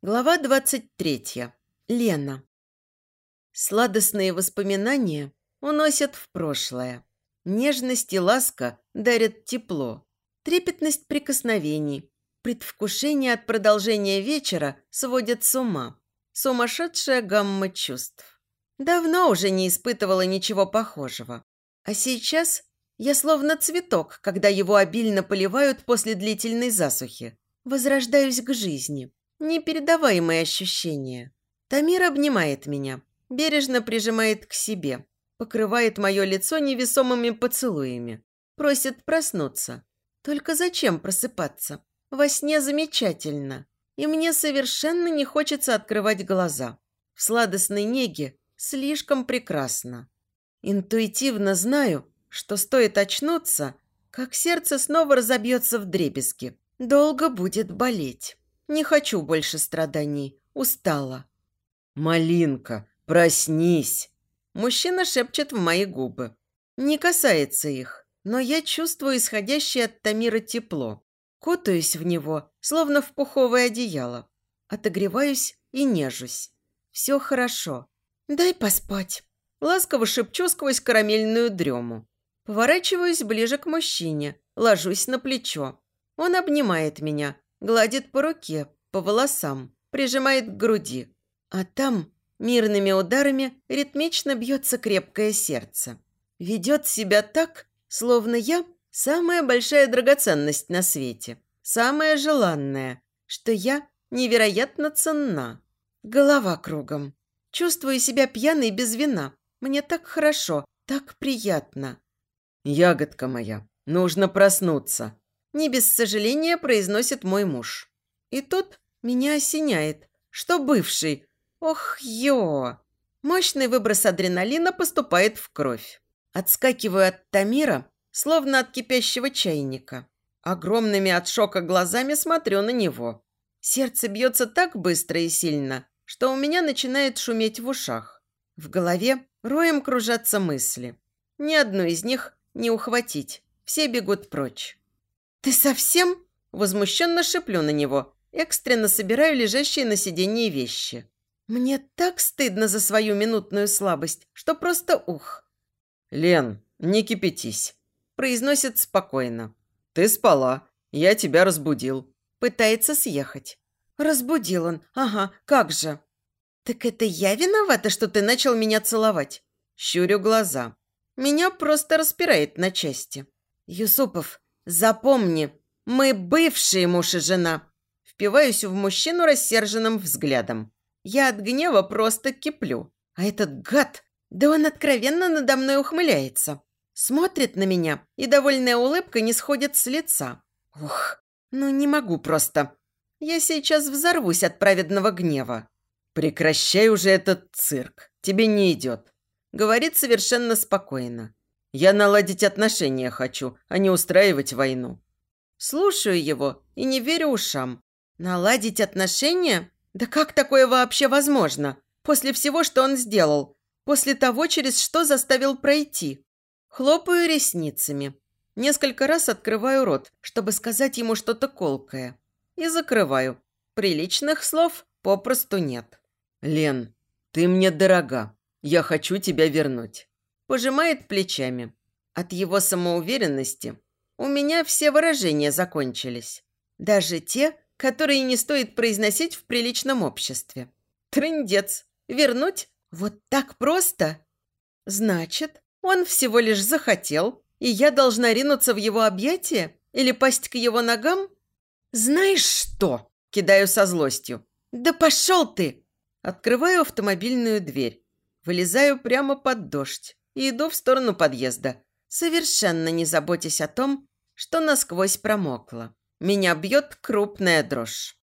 Глава 23. Лена. Сладостные воспоминания уносят в прошлое. Нежность и ласка дарят тепло. Трепетность прикосновений, предвкушение от продолжения вечера сводят с ума. Сумасшедшая гамма чувств. Давно уже не испытывала ничего похожего. А сейчас я словно цветок, когда его обильно поливают после длительной засухи. Возрождаюсь к жизни. Непередаваемые ощущения. Тамир обнимает меня, бережно прижимает к себе, покрывает мое лицо невесомыми поцелуями, просит проснуться. Только зачем просыпаться? Во сне замечательно, и мне совершенно не хочется открывать глаза. В сладостной неге слишком прекрасно. Интуитивно знаю, что стоит очнуться, как сердце снова разобьется в дребезги. Долго будет болеть. Не хочу больше страданий. Устала. «Малинка, проснись!» Мужчина шепчет в мои губы. Не касается их, но я чувствую исходящее от Тамира тепло. Кутаюсь в него, словно в пуховое одеяло. Отогреваюсь и нежусь. Все хорошо. Дай поспать. Ласково шепчу сквозь карамельную дрему. Поворачиваюсь ближе к мужчине, ложусь на плечо. Он обнимает меня, Гладит по руке, по волосам, прижимает к груди. А там мирными ударами ритмично бьется крепкое сердце. Ведет себя так, словно я самая большая драгоценность на свете, самая желанная, что я невероятно ценна. Голова кругом. Чувствую себя пьяной без вина. Мне так хорошо, так приятно. «Ягодка моя, нужно проснуться», не без сожаления произносит мой муж. И тут меня осеняет, что бывший. Ох, ё! Мощный выброс адреналина поступает в кровь. Отскакиваю от Тамира, словно от кипящего чайника. Огромными от шока глазами смотрю на него. Сердце бьется так быстро и сильно, что у меня начинает шуметь в ушах. В голове роем кружатся мысли. Ни одну из них не ухватить. Все бегут прочь. «Ты совсем?» Возмущенно шеплю на него, экстренно собираю лежащие на сиденье вещи. Мне так стыдно за свою минутную слабость, что просто ух. «Лен, не кипятись», – произносит спокойно. «Ты спала, я тебя разбудил». Пытается съехать. Разбудил он, ага, как же. «Так это я виновата, что ты начал меня целовать?» Щурю глаза. Меня просто распирает на части. «Юсупов, Запомни, мы бывшие муж и жена. Впиваюсь в мужчину рассерженным взглядом. Я от гнева просто киплю. А этот гад, да он откровенно надо мной ухмыляется. Смотрит на меня, и довольная улыбка не сходит с лица. Ух, ну не могу просто. Я сейчас взорвусь от праведного гнева. «Прекращай уже этот цирк. Тебе не идет», — говорит совершенно спокойно. Я наладить отношения хочу, а не устраивать войну». Слушаю его и не верю ушам. Наладить отношения? Да как такое вообще возможно? После всего, что он сделал. После того, через что заставил пройти. Хлопаю ресницами. Несколько раз открываю рот, чтобы сказать ему что-то колкое. И закрываю. Приличных слов попросту нет. «Лен, ты мне дорога. Я хочу тебя вернуть» пожимает плечами. От его самоуверенности у меня все выражения закончились. Даже те, которые не стоит произносить в приличном обществе. Трындец. Вернуть? Вот так просто? Значит, он всего лишь захотел, и я должна ринуться в его объятия или пасть к его ногам? Знаешь что? Кидаю со злостью. Да пошел ты! Открываю автомобильную дверь. Вылезаю прямо под дождь и иду в сторону подъезда, совершенно не заботясь о том, что насквозь промокла. Меня бьет крупная дрожь.